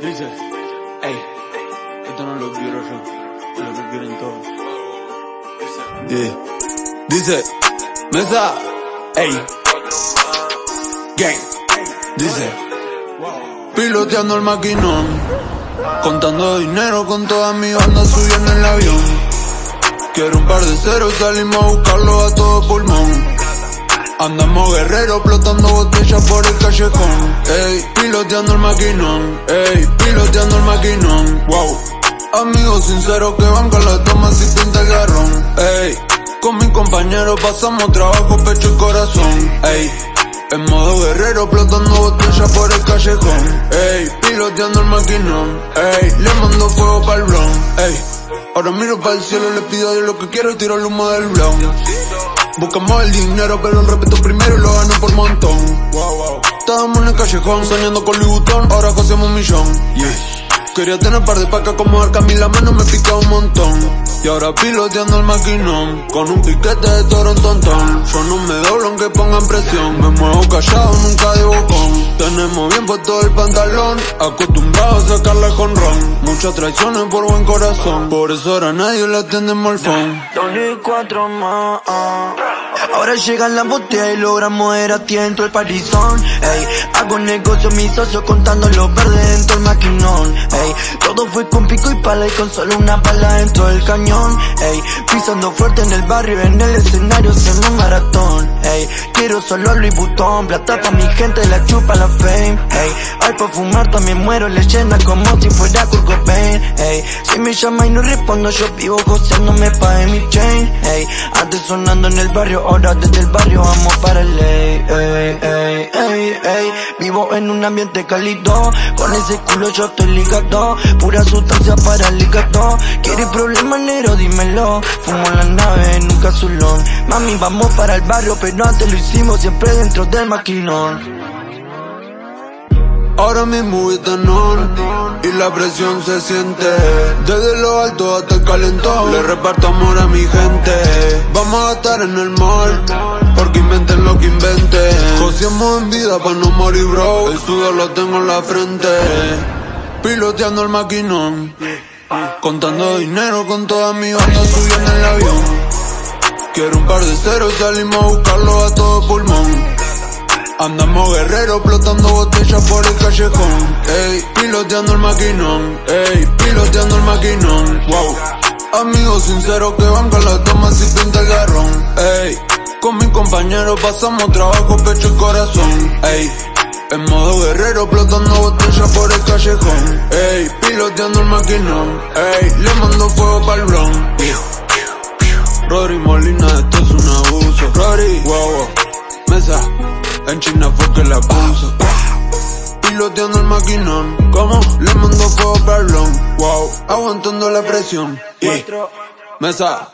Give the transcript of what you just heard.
Dice, ey, esto no lo quiero yo, lo que quieren todos. Yeah. Dice, mesa, ey, gang. Dice, piloteando el maquinón, contando dinero con toda mi banda suya en el avión. Quiero un par de ceros, salimos a buscarlo a todo pulmón. Andamos guerreros explotando botellas por el callejón. Ey, piloteando el maquinón. Ey, piloteando el maquinón. Wow. Amigos sinceros que van con las tomas y pinta el garrón. Ey, con mis compañeros pasamos trabajo, pecho y corazón. Ey, en modo guerrero explotando botellas por el callejón. Ey, piloteando el maquinón. Ey, le mando fuego para el blon. Ey, ahora miro para el cielo, le pido a lo que quiero y tiro el humo del blon. Buscamos el dinero, pero el respeto primero y lo gano por montón. Wow, wow. Estábamos en el callejón, soñando con Louis Vuitton, ahora hacemos un millón. Yeah. Quería tener un par de pacas como Arcami, la mano me pica un montón. Y ahora piloteando el maquinón, con un piquete de toro en tontón. Yo no me doblo aunque pongan presión, me muevo callado, nunca de bocón. Tenemos bien puesto el pantalón, acostumbrado a sacarle con ron. Muchas traiciones por buen corazón, por eso ahora nadie le atiende el phone. Dos y cuatro más. Ahora llegan las botellas y logramos era a el parizón. Ey, hago negocio mis socios contando los verdes dentro del maquinón. Ey, todo fue con pico y pala y con solo una pala dentro del cañón. Ey, pisando fuerte en el barrio, en el escenario hacemos maratón. Ey, quiero solo Louis Vuitton, plata pa' mi gente, la chupa la fame. Ey, hay pa' fumar también muero, leyenda como si fuera Kurt Cobain. Ey, si me llama y no respondo, yo vivo gozándome pa' en mi chain. Ey, antes sonando en el barrio, ahora desde el barrio vamos para el ley. Ey, ey, ey, ey, vivo en un ambiente cálido, con ese culo yo estoy ligado, pura sustancia para el hígado. ¿Quieres problemas negro? Dímelo, fumo en la nave, nunca zulón. Mami, vamos para el barrio, pero antes lo hicimos siempre dentro del maquinón. Ahora mismo están on y la presión se siente. Desde lo alto hasta el calentón Le reparto amor a mi gente. Vamos a estar en el mall Porque inventen lo que inventen. Cociamos en vida para no morir bro. El sudor lo tengo en la frente. Piloteando el maquinón Contando dinero con toda mi banda. Suya en el avión. Quiero un par de ceros, salimos a buscarlo a todo pulmón Andamos guerreros explotando botellas por el callejón. Ey, piloteando el maquinón. Ey, piloteando el maquinón. Wow. Amigos sinceros que van con las tomas y pinta el garrón. Ey, con mis compañeros pasamos trabajo, pecho y corazón. Ey, en modo guerrero explotando botellas por el callejón. Ey, piloteando el maquinón. Ey, le mando fuego para el blon. Rory Molina, esto es un abuso. Rory, wow, wow. Mesa. En China fue que la puso. Piloteando el maquinón. Como le mando fuego perlón. Wow, aguantando la presión. Y mesa.